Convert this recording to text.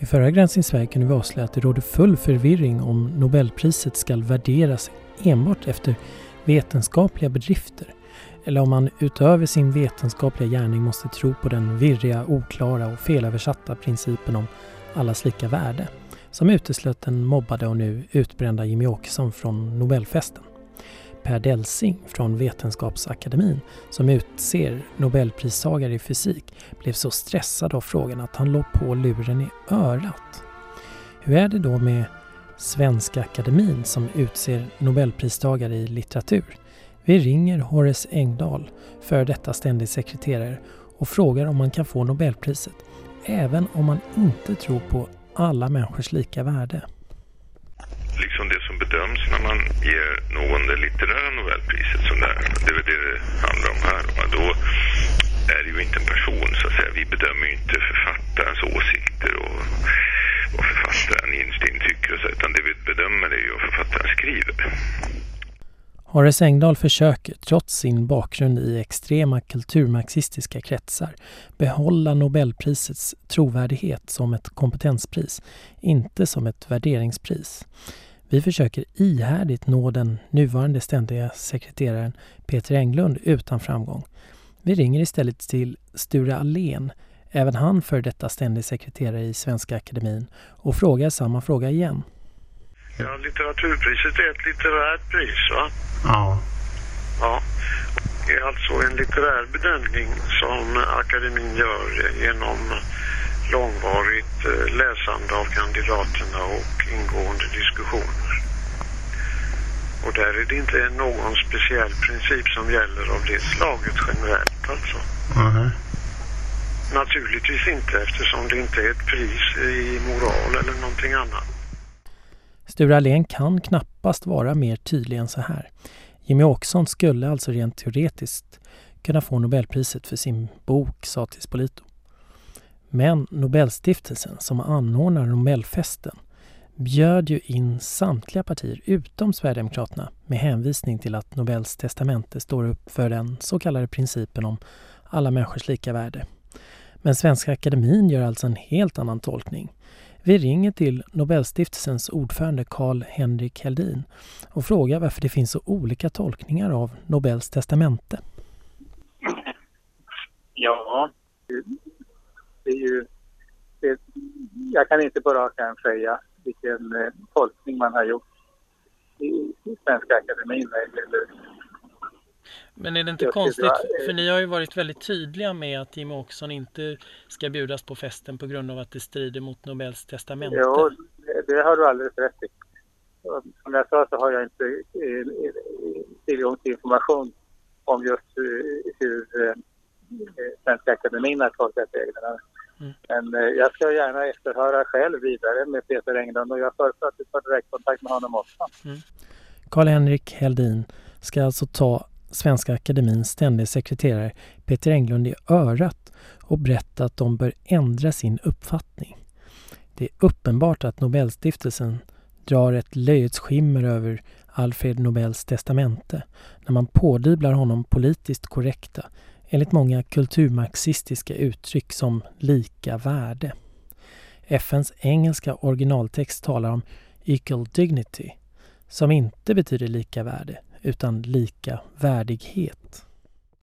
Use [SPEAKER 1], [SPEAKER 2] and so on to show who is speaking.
[SPEAKER 1] I förra Granskning Sverige kunde vi avslöja att det råder full förvirring om Nobelpriset ska värderas enbart efter vetenskapliga bedrifter eller om man utöver sin vetenskapliga gärning måste tro på den virriga, oklara och felöversatta principen om allas lika värde som uteslöt den mobbade och nu utbrända Jimmy Åkesson från Nobelfesten. Per Delsing från Vetenskapsakademin som utser Nobelpristagare i fysik blev så stressad av frågan att han låg på luren i örat. Hur är det då med Svenska Akademin som utser Nobelpristagare i litteratur? Vi ringer Horace Engdahl, före detta ständig sekreterare, och frågar om man kan få Nobelpriset, även om man inte tror på alla människors lika värde
[SPEAKER 2] bedöms när man ger någon det litterära Nobelpriset, som det, det är väl det det handlar om här, då är det ju inte en person så att säga. Vi bedömer ju inte författarens åsikter och vad författaren innerst inne tycker och så, utan det vi bedömer är ju vad författaren skriver.
[SPEAKER 1] Horace Engdahl försöker, trots sin bakgrund i extrema kulturmarxistiska kretsar, behålla Nobelprisets trovärdighet som ett kompetenspris, inte som ett värderingspris. Vi försöker ihärdigt nå den nuvarande ständiga sekreteraren Peter Englund utan framgång. Vi ringer istället till Sture Allén, även han för detta ständig sekreterare i Svenska Akademin, och frågar samma fråga igen.
[SPEAKER 3] Ja, litteraturpriset är ett litterärt pris va?
[SPEAKER 4] Ja.
[SPEAKER 3] Ja. Det är alltså en litterär bedömning som akademin gör genom långvarigt eh, läsande av kandidaterna och ingående diskussioner. Och där är det inte någon speciell princip som gäller av det slaget generellt alltså.
[SPEAKER 4] Mm.
[SPEAKER 3] Naturligtvis inte eftersom det inte är ett pris i moral eller någonting annat.
[SPEAKER 1] Sture Allén kan knappast vara mer tydlig än så här. Jimmy Åkesson skulle alltså rent teoretiskt kunna få Nobelpriset för sin bok Satis Polito. Men Nobelstiftelsen som anordnar Nobelfesten bjöd ju in samtliga partier utom Sverigedemokraterna med hänvisning till att Nobels testamente står upp för den så kallade principen om alla människors lika värde. Men Svenska Akademin gör alltså en helt annan tolkning. Vi ringer till Nobelstiftelsens ordförande Karl-Henrik Heldin och frågar varför det finns så olika tolkningar av Nobels testamente.
[SPEAKER 5] Ja, det är ju... Det, jag kan inte på rak arm säga vilken eh, tolkning man har gjort i, i Svenska Akademin eller
[SPEAKER 1] men är det inte konstigt, för ni har ju varit väldigt tydliga med att Jimmie Åkesson inte ska bjudas på festen på grund av att det strider mot Nobels testamente.
[SPEAKER 5] Jo, det har du alldeles rätt i. Som jag sa så har jag inte tillgång till information om just hur eh, Svenska Akademin har tolkat reglerna. Mm. Men eh, jag ska gärna efterhöra själv vidare med Peter Englund och jag föreslår att du tar direktkontakt med honom också. Mm.
[SPEAKER 1] Karl-Henrik Heldin ska alltså ta Svenska Akademins ständige sekreterare Peter Englund i örat och berätta att de bör ändra sin uppfattning. Det är uppenbart att Nobelstiftelsen drar ett löjets skimmer över Alfred Nobels testamente när man pådyvlar honom politiskt korrekta, enligt många kulturmarxistiska uttryck som lika värde. FNs engelska originaltext talar om equal dignity, som inte betyder lika värde utan lika värdighet.